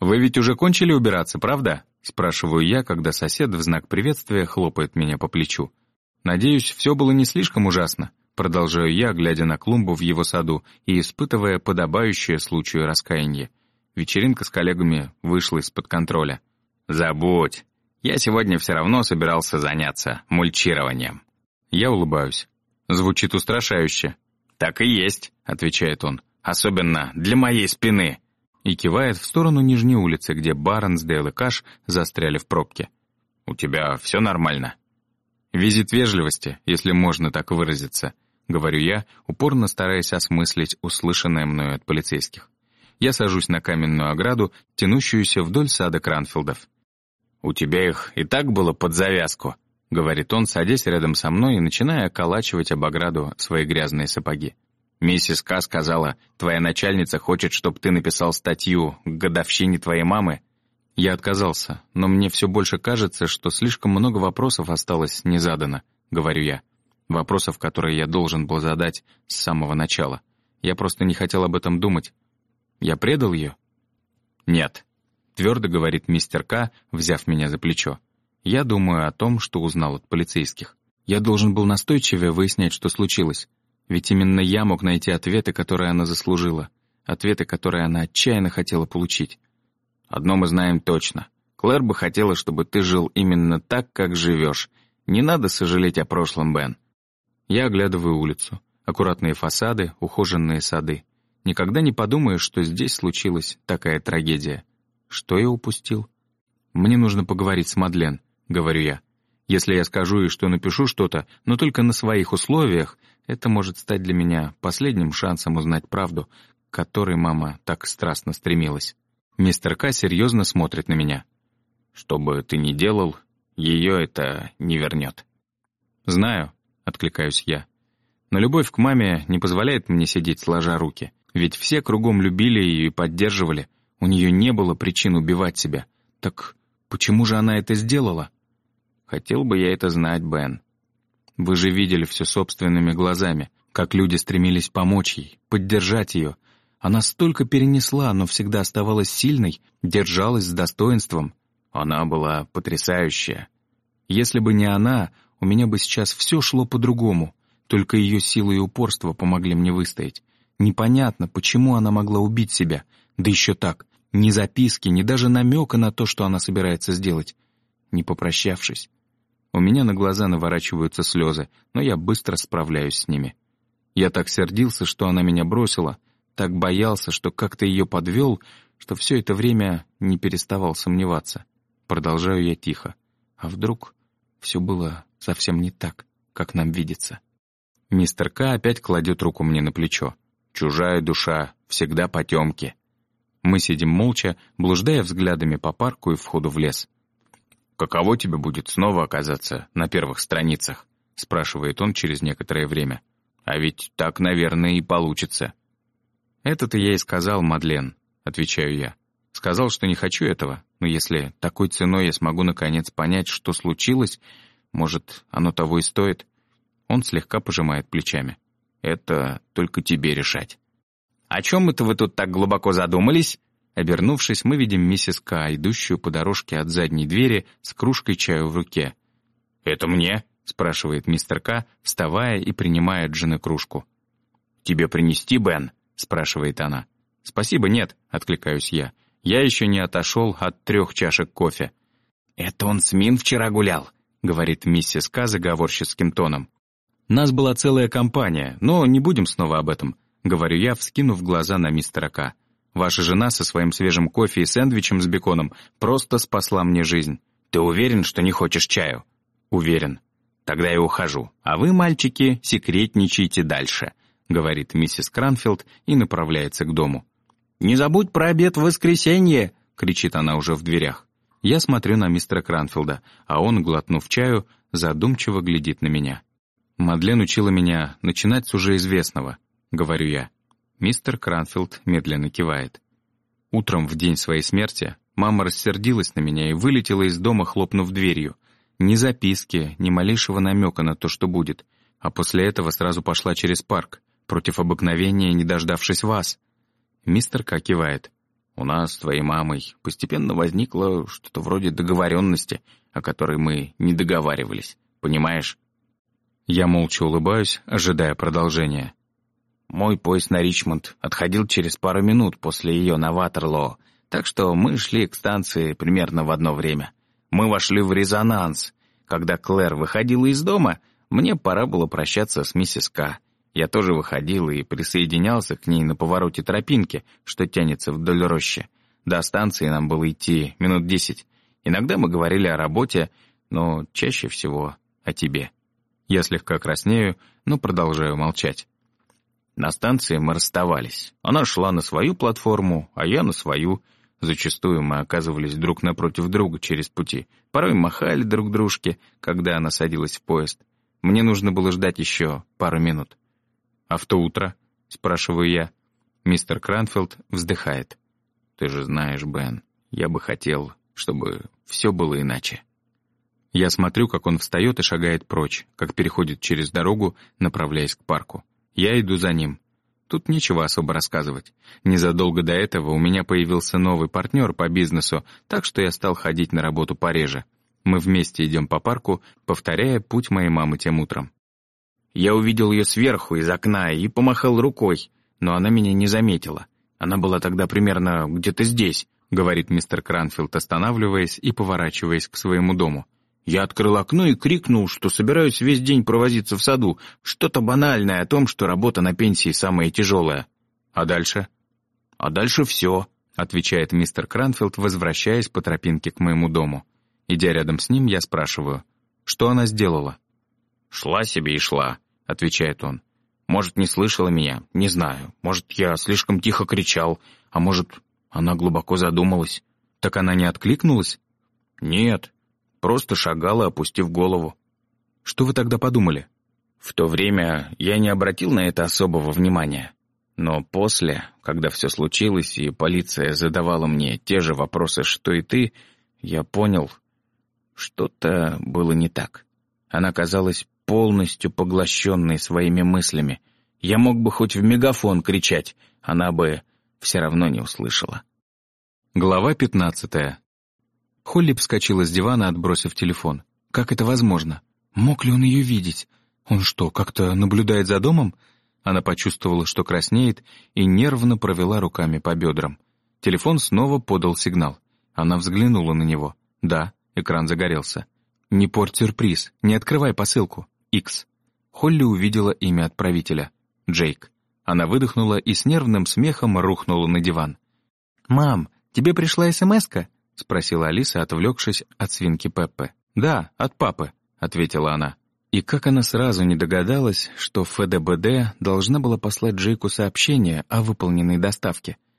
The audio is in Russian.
«Вы ведь уже кончили убираться, правда?» — спрашиваю я, когда сосед в знак приветствия хлопает меня по плечу. «Надеюсь, все было не слишком ужасно?» Продолжаю я, глядя на клумбу в его саду и испытывая подобающее случаю раскаяние. Вечеринка с коллегами вышла из-под контроля. «Забудь. Я сегодня все равно собирался заняться мульчированием». Я улыбаюсь. Звучит устрашающе. «Так и есть», — отвечает он. «Особенно для моей спины» и кивает в сторону Нижней улицы, где Барнсдейл и Каш застряли в пробке. «У тебя все нормально?» «Визит вежливости, если можно так выразиться», — говорю я, упорно стараясь осмыслить услышанное мною от полицейских. Я сажусь на каменную ограду, тянущуюся вдоль сада Кранфилдов. «У тебя их и так было под завязку», — говорит он, садясь рядом со мной и начиная околачивать об ограду свои грязные сапоги. Миссис К. сказала, твоя начальница хочет, чтобы ты написал статью к годовщине твоей мамы. Я отказался, но мне все больше кажется, что слишком много вопросов осталось не задано, говорю я. Вопросов, которые я должен был задать с самого начала. Я просто не хотел об этом думать. Я предал ее? Нет, твердо говорит мистер К., взяв меня за плечо. Я думаю о том, что узнал от полицейских. Я должен был настойчивее выяснять, что случилось. Ведь именно я мог найти ответы, которые она заслужила, ответы, которые она отчаянно хотела получить. Одно мы знаем точно. Клэр бы хотела, чтобы ты жил именно так, как живешь. Не надо сожалеть о прошлом, Бен. Я оглядываю улицу. Аккуратные фасады, ухоженные сады. Никогда не подумаешь, что здесь случилась такая трагедия. Что я упустил? Мне нужно поговорить с Мадлен, говорю я. Если я скажу ей, что напишу что-то, но только на своих условиях, это может стать для меня последним шансом узнать правду, к которой мама так страстно стремилась. Мистер К. серьезно смотрит на меня. «Что бы ты ни делал, ее это не вернет». «Знаю», — откликаюсь я. «Но любовь к маме не позволяет мне сидеть сложа руки. Ведь все кругом любили ее и поддерживали. У нее не было причин убивать себя. Так почему же она это сделала?» «Хотел бы я это знать, Бен. Вы же видели все собственными глазами, как люди стремились помочь ей, поддержать ее. Она столько перенесла, но всегда оставалась сильной, держалась с достоинством. Она была потрясающая. Если бы не она, у меня бы сейчас все шло по-другому. Только ее сила и упорство помогли мне выстоять. Непонятно, почему она могла убить себя. Да еще так. Ни записки, ни даже намека на то, что она собирается сделать. Не попрощавшись. У меня на глаза наворачиваются слезы, но я быстро справляюсь с ними. Я так сердился, что она меня бросила, так боялся, что как-то ее подвел, что все это время не переставал сомневаться. Продолжаю я тихо. А вдруг все было совсем не так, как нам видится? Мистер К. опять кладет руку мне на плечо. «Чужая душа, всегда потемки». Мы сидим молча, блуждая взглядами по парку и входу в лес. «Каково тебе будет снова оказаться на первых страницах?» — спрашивает он через некоторое время. «А ведь так, наверное, и получится». «Это-то я и сказал, Мадлен», — отвечаю я. «Сказал, что не хочу этого, но если такой ценой я смогу наконец понять, что случилось, может, оно того и стоит». Он слегка пожимает плечами. «Это только тебе решать». «О чем это вы тут так глубоко задумались?» Обернувшись, мы видим миссис К, идущую по дорожке от задней двери с кружкой чаю в руке. «Это мне?» — спрашивает мистер К, вставая и принимая от жены кружку. «Тебе принести, Бен?» — спрашивает она. «Спасибо, нет», — откликаюсь я. «Я еще не отошел от трех чашек кофе». «Это он с Мин вчера гулял», — говорит миссис К заговорческим тоном. «Нас была целая компания, но не будем снова об этом», — говорю я, вскинув глаза на мистера К. Ваша жена со своим свежим кофе и сэндвичем с беконом просто спасла мне жизнь. Ты уверен, что не хочешь чаю? Уверен. Тогда я ухожу. А вы, мальчики, секретничайте дальше, говорит миссис Кранфилд и направляется к дому. «Не забудь про обед в воскресенье!» — кричит она уже в дверях. Я смотрю на мистера Кранфилда, а он, глотнув чаю, задумчиво глядит на меня. Мадлен учила меня начинать с уже известного, говорю я. Мистер Кранфилд медленно кивает. Утром в день своей смерти мама рассердилась на меня и вылетела из дома, хлопнув дверью. Ни записки, ни малейшего намека на то, что будет. А после этого сразу пошла через парк, против обыкновения, не дождавшись вас. Мистер К кивает. У нас с твоей мамой постепенно возникло что-то вроде договоренности, о которой мы не договаривались. Понимаешь? Я молча улыбаюсь, ожидая продолжения. Мой поезд на Ричмонд отходил через пару минут после ее на Ватерлоо, так что мы шли к станции примерно в одно время. Мы вошли в резонанс. Когда Клэр выходила из дома, мне пора было прощаться с миссис К. Я тоже выходил и присоединялся к ней на повороте тропинки, что тянется вдоль рощи. До станции нам было идти минут десять. Иногда мы говорили о работе, но чаще всего о тебе. Я слегка краснею, но продолжаю молчать. На станции мы расставались. Она шла на свою платформу, а я на свою. Зачастую мы оказывались друг напротив друга через пути. Порой махали друг дружке, когда она садилась в поезд. Мне нужно было ждать еще пару минут. «А в то утро?» — спрашиваю я. Мистер Кранфилд вздыхает. «Ты же знаешь, Бен, я бы хотел, чтобы все было иначе». Я смотрю, как он встает и шагает прочь, как переходит через дорогу, направляясь к парку. Я иду за ним. Тут нечего особо рассказывать. Незадолго до этого у меня появился новый партнер по бизнесу, так что я стал ходить на работу пореже. Мы вместе идем по парку, повторяя путь моей мамы тем утром. Я увидел ее сверху, из окна, и помахал рукой, но она меня не заметила. Она была тогда примерно где-то здесь, говорит мистер Кранфилд, останавливаясь и поворачиваясь к своему дому. Я открыл окно и крикнул, что собираюсь весь день провозиться в саду, что-то банальное о том, что работа на пенсии самая тяжелая. А дальше? А дальше все, отвечает мистер Кранфилд, возвращаясь по тропинке к моему дому. Идя рядом с ним, я спрашиваю, что она сделала? «Шла себе и шла», — отвечает он. «Может, не слышала меня, не знаю. Может, я слишком тихо кричал, а может, она глубоко задумалась. Так она не откликнулась?» «Нет, просто шагала, опустив голову». «Что вы тогда подумали?» «В то время я не обратил на это особого внимания. Но после, когда все случилось, и полиция задавала мне те же вопросы, что и ты, я понял, что-то было не так. Она казалась полностью поглощенной своими мыслями. Я мог бы хоть в мегафон кричать, она бы все равно не услышала. Глава пятнадцатая. Холли вскочила с дивана, отбросив телефон. Как это возможно? Мог ли он ее видеть? Он что, как-то наблюдает за домом? Она почувствовала, что краснеет, и нервно провела руками по бедрам. Телефон снова подал сигнал. Она взглянула на него. Да, экран загорелся. «Не порть сюрприз, не открывай посылку». X. Холли увидела имя отправителя. Джейк. Она выдохнула и с нервным смехом рухнула на диван. «Мам, тебе пришла СМС-ка?» — спросила Алиса, отвлекшись от свинки Пеппы. «Да, от папы», — ответила она. И как она сразу не догадалась, что ФДБД должна была послать Джейку сообщение о выполненной доставке —